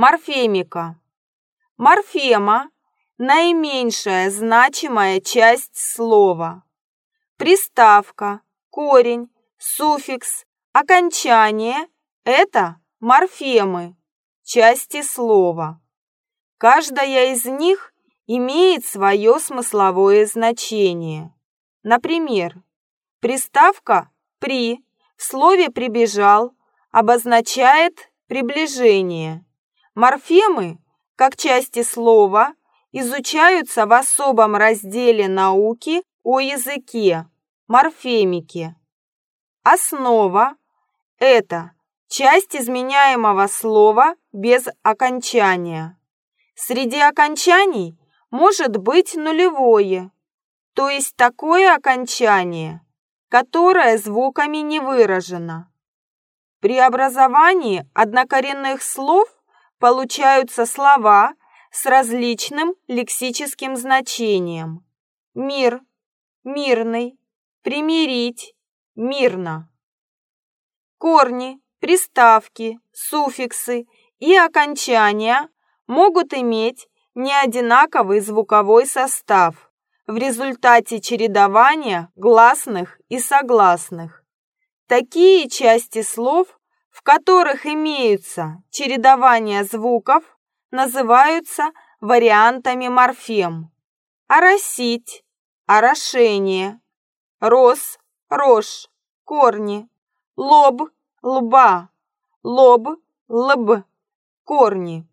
Морфемика. Морфема – наименьшая значимая часть слова. Приставка, корень, суффикс, окончание – это морфемы, части слова. Каждая из них имеет свое смысловое значение. Например, приставка «при» в слове «прибежал» обозначает приближение. Морфемы, как части слова, изучаются в особом разделе науки о языке – морфемике. Основа – это часть изменяемого слова без окончания. Среди окончаний может быть нулевое, то есть такое окончание, которое звуками не выражено. При образовании однокоренных слов получаются слова с различным лексическим значением. Мир, мирный, примирить, мирно. Корни, приставки, суффиксы и окончания могут иметь неодинаковый звуковой состав в результате чередования гласных и согласных. Такие части слов которых имеются чередования звуков, называются вариантами морфем. Оросить, орошение, рос, рожь, корни, лоб, лба, лоб, лб, корни.